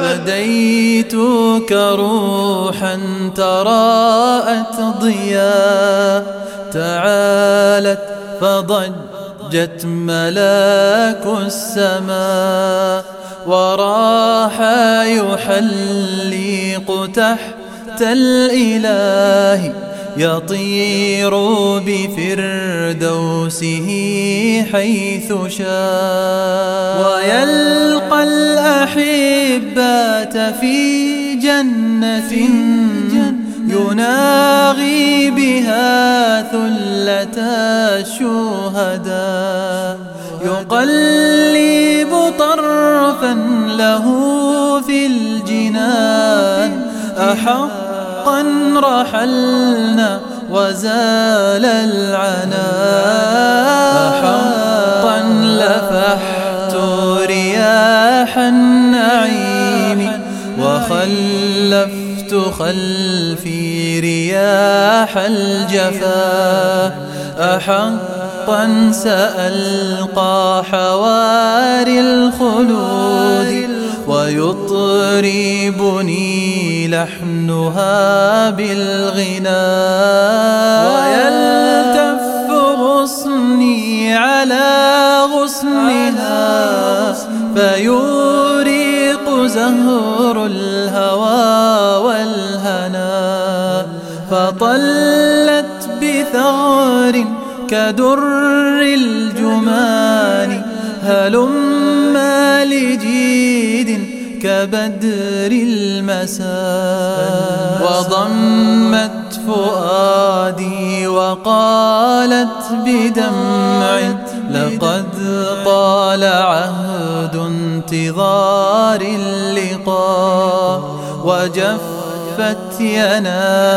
فديتك روحا تراءت ضياء تعالت فضجت ملاك السماء وراح يحلق تحت الإله يطير بفردوسه حيث شاء. في جنة يناغي بها ثلة الشهداء. يقلب طرفا له في الجنان. أحقا رحلنا وزال العنا خلفي رياح الجفا أحقا سألقى حواري الخلود ويطربني لحنها بالغنى. ويلتف غصني على غصنها فيوريق زهر فطلت بثغر كدر الجمان هلم لجيد كبدر المساء وضمت فؤادي وقالت بدمع لقد طال عهد انتظار اللقاء وجفت ينابيعنا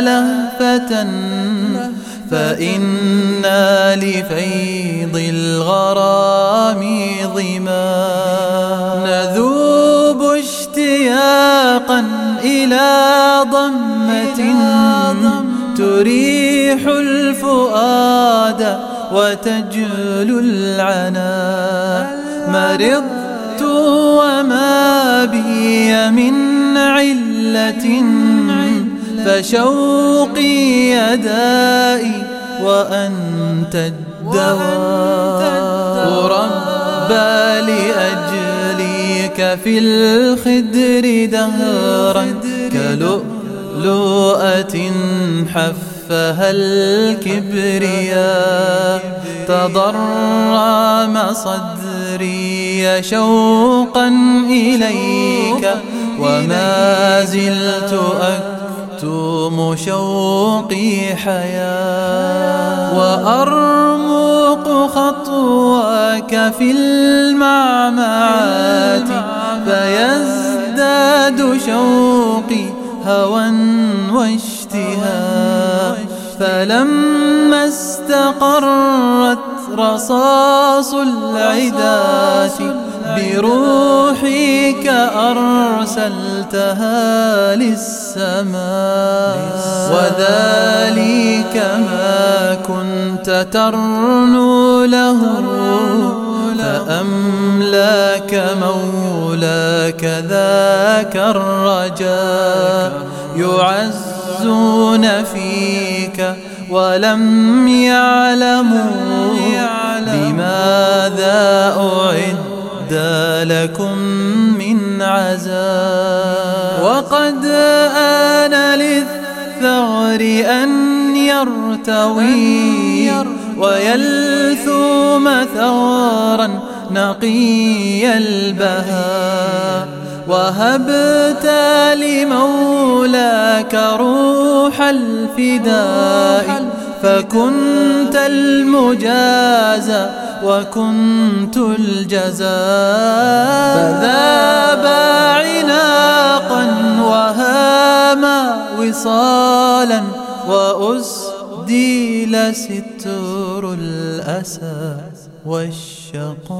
لهفة فإنا لفيض الغرام ظما. نذوب اشتياقا إلى ضمة تريح الفؤاد وتجل العنا. مرضت وما بي من علة فشوقي يدائي وأنت الدواء ربى لأجليك في الخدر دهرا كلؤلؤة حفها الكبرياء تضرم صدري شوقا إليك وما زلت أكتم شوقي حياة وأرمق خطواك في المعمعات فيزداد شوقي هوى واشتهاء. فلما استقرت رصاص العدات بروحك أرسلتها للسماء وذلك ما كنت ترنو له فأملاك مولاك ذاك الرجاء ولم يعلموا بماذا أعد لكم من عذاب. وقد آن للثغر أن يرتوي ويلثوم ثغرا نقي البهاء. وهبت لمولاك روح الفداء فكنت المجازى وكنت الجزاء. فذاب عناقا وهاما وصالا وأسديل ستر الأسى والشقاء.